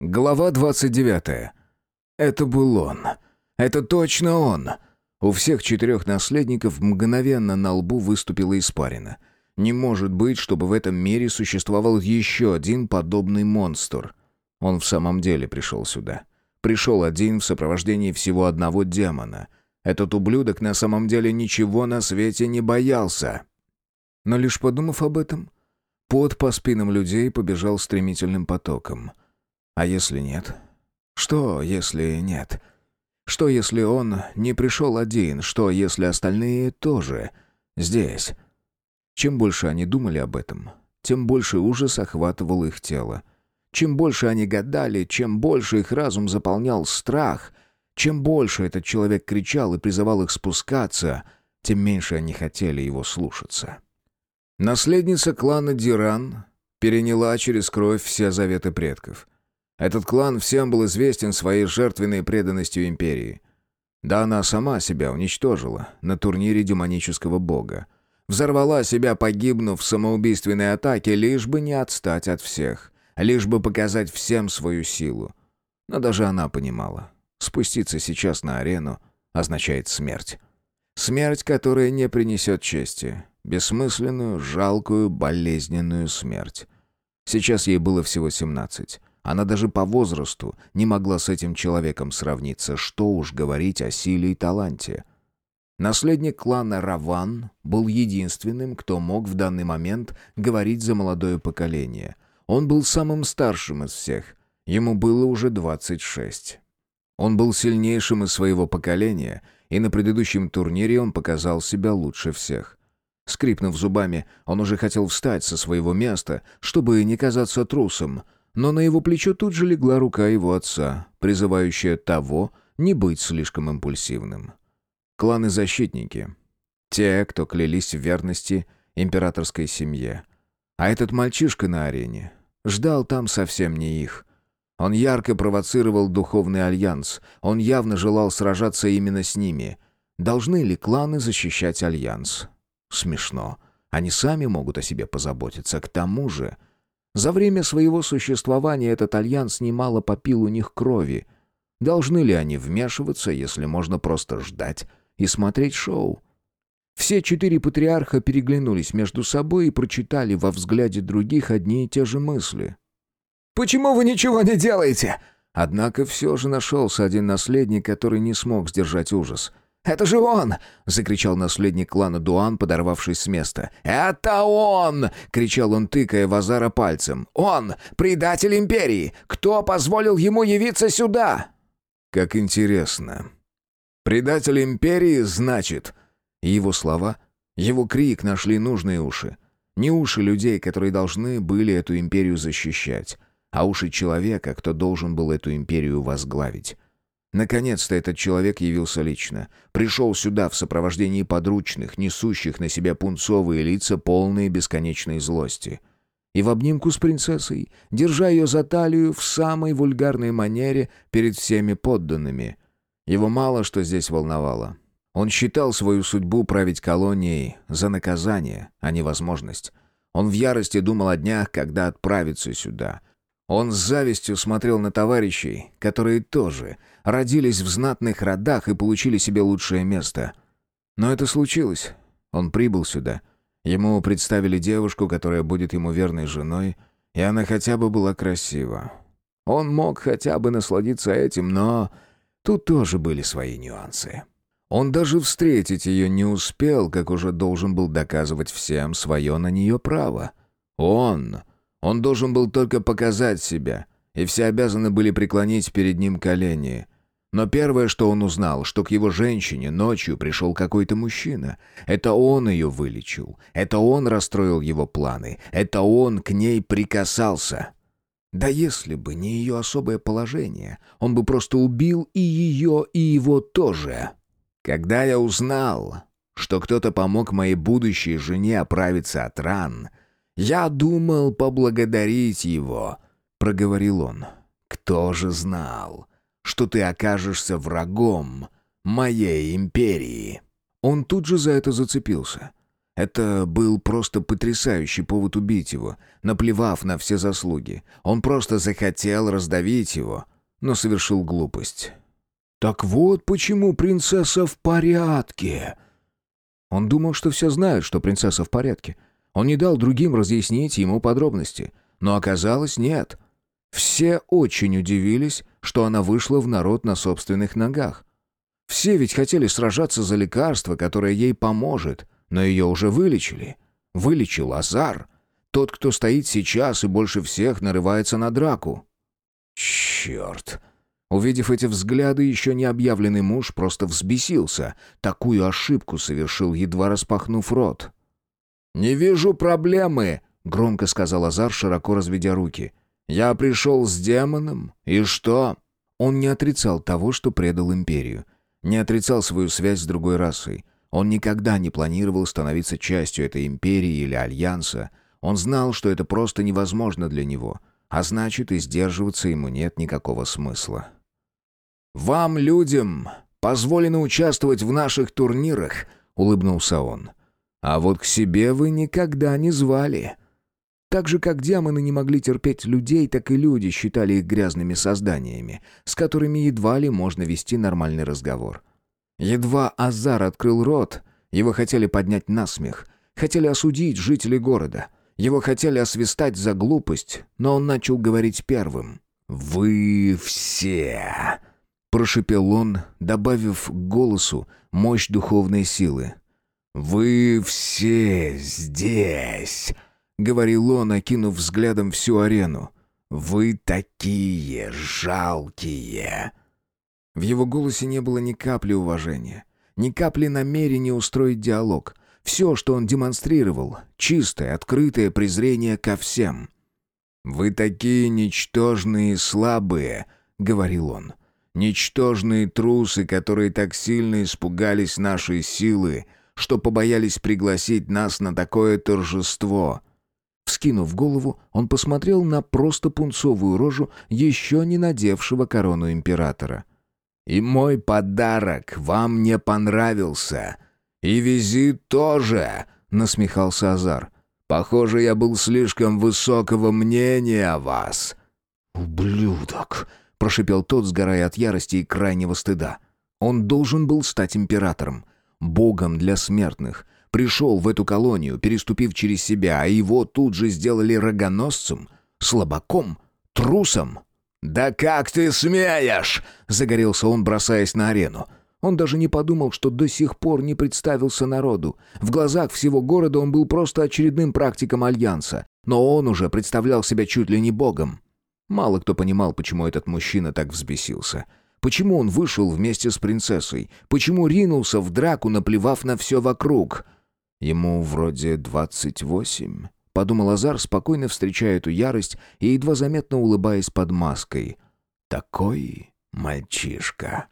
Глава 29. Это был он. Это точно он. У всех четырех наследников мгновенно на лбу выступила испарина. Не может быть, чтобы в этом мире существовал еще один подобный монстр. Он в самом деле пришел сюда. Пришел один в сопровождении всего одного демона. Этот ублюдок на самом деле ничего на свете не боялся. Но лишь подумав об этом, пот по спинам людей побежал стремительным потоком — а если нет? Что, если нет? Что, если он не пришел один? Что, если остальные тоже здесь? Чем больше они думали об этом, тем больше ужас охватывал их тело. Чем больше они гадали, чем больше их разум заполнял страх, чем больше этот человек кричал и призывал их спускаться, тем меньше они хотели его слушаться. Наследница клана Диран переняла через кровь все заветы предков — этот клан всем был известен своей жертвенной преданностью империи. Да она сама себя уничтожила на турнире демонического бога. Взорвала себя, погибнув в самоубийственной атаке, лишь бы не отстать от всех, лишь бы показать всем свою силу. Но даже она понимала, спуститься сейчас на арену означает смерть. Смерть, которая не принесет чести. Бессмысленную, жалкую, болезненную смерть. Сейчас ей было всего семнадцать. Она даже по возрасту не могла с этим человеком сравниться, что уж говорить о силе и таланте. Наследник клана Раван был единственным, кто мог в данный момент говорить за молодое поколение. Он был самым старшим из всех. Ему было уже 26. Он был сильнейшим из своего поколения, и на предыдущем турнире он показал себя лучше всех. Скрипнув зубами, он уже хотел встать со своего места, чтобы не казаться трусом — но на его плечо тут же легла рука его отца, призывающая того не быть слишком импульсивным. Кланы-защитники. Те, кто клялись в верности императорской семье. А этот мальчишка на арене ждал там совсем не их. Он ярко провоцировал духовный альянс. Он явно желал сражаться именно с ними. Должны ли кланы защищать альянс? Смешно. Они сами могут о себе позаботиться. К тому же... За время своего существования этот альянс немало попил у них крови. Должны ли они вмешиваться, если можно просто ждать и смотреть шоу? Все четыре патриарха переглянулись между собой и прочитали во взгляде других одни и те же мысли. «Почему вы ничего не делаете?» Однако все же нашелся один наследник, который не смог сдержать ужас — «Это же он!» — закричал наследник клана Дуан, подорвавшись с места. «Это он!» — кричал он, тыкая Вазара пальцем. «Он! Предатель Империи! Кто позволил ему явиться сюда?» «Как интересно. Предатель Империи, значит...» Его слова, его крик нашли нужные уши. Не уши людей, которые должны были эту империю защищать, а уши человека, кто должен был эту империю возглавить. Наконец-то этот человек явился лично. Пришел сюда в сопровождении подручных, несущих на себя пунцовые лица, полные бесконечной злости. И в обнимку с принцессой, держа ее за талию в самой вульгарной манере перед всеми подданными. Его мало что здесь волновало. Он считал свою судьбу править колонией за наказание, а не возможность. Он в ярости думал о днях, когда отправится сюда. Он с завистью смотрел на товарищей, которые тоже родились в знатных родах и получили себе лучшее место. Но это случилось. Он прибыл сюда. Ему представили девушку, которая будет ему верной женой, и она хотя бы была красива. Он мог хотя бы насладиться этим, но тут тоже были свои нюансы. Он даже встретить ее не успел, как уже должен был доказывать всем свое на нее право. Он... Он должен был только показать себя, и все обязаны были преклонить перед ним колени. Но первое, что он узнал, что к его женщине ночью пришел какой-то мужчина. Это он ее вылечил. Это он расстроил его планы. Это он к ней прикасался. Да если бы не ее особое положение, он бы просто убил и ее, и его тоже. Когда я узнал, что кто-то помог моей будущей жене оправиться от ран, я думал поблагодарить его, проговорил он. Кто же знал? что ты окажешься врагом моей империи». Он тут же за это зацепился. Это был просто потрясающий повод убить его, наплевав на все заслуги. Он просто захотел раздавить его, но совершил глупость. «Так вот почему принцесса в порядке!» Он думал, что все знают, что принцесса в порядке. Он не дал другим разъяснить ему подробности. Но оказалось, нет. Все очень удивились, что она вышла в народ на собственных ногах. Все ведь хотели сражаться за лекарство, которое ей поможет, но ее уже вылечили. Вылечил Азар. Тот, кто стоит сейчас и больше всех нарывается на драку. Черт! Увидев эти взгляды, еще не объявленный муж просто взбесился. Такую ошибку совершил, едва распахнув рот. «Не вижу проблемы», — громко сказал Азар, широко разведя руки. «Я пришел с демоном, и что?» Он не отрицал того, что предал империю. Не отрицал свою связь с другой расой. Он никогда не планировал становиться частью этой империи или альянса. Он знал, что это просто невозможно для него, а значит, и сдерживаться ему нет никакого смысла. «Вам, людям, позволено участвовать в наших турнирах», — улыбнулся он. «А вот к себе вы никогда не звали». Так же, как демоны не могли терпеть людей, так и люди считали их грязными созданиями, с которыми едва ли можно вести нормальный разговор. Едва Азар открыл рот, его хотели поднять на смех, хотели осудить жители города, его хотели освистать за глупость, но он начал говорить первым. «Вы все прошипел он, добавив к голосу мощь духовной силы. «Вы все здесь!» — говорил он, окинув взглядом всю арену. «Вы такие жалкие!» В его голосе не было ни капли уважения, ни капли намерения устроить диалог. Все, что он демонстрировал — чистое, открытое презрение ко всем. «Вы такие ничтожные и слабые!» — говорил он. — Ничтожные трусы, которые так сильно испугались нашей силы, что побоялись пригласить нас на такое торжество. Вскинув голову, он посмотрел на просто пунцовую рожу еще не надевшего корону императора. «И мой подарок вам не понравился. И визит тоже», — насмехался Азар. «Похоже, я был слишком высокого мнения о вас». «Ублюдок!» — прошипел тот, сгорая от ярости и крайнего стыда. Он должен был стать императором, богом для смертных. Пришел в эту колонию, переступив через себя, а его тут же сделали рогоносцем, слабаком, трусом. «Да как ты смеешь!» — загорелся он, бросаясь на арену. Он даже не подумал, что до сих пор не представился народу. В глазах всего города он был просто очередным практиком Альянса, но он уже представлял себя чуть ли не богом. Мало кто понимал, почему этот мужчина так взбесился. Почему он вышел вместе с принцессой? Почему ринулся в драку, наплевав на все вокруг? Ему вроде двадцать восемь. Подумал Азар, спокойно встречая эту ярость и едва заметно улыбаясь под маской. Такой мальчишка.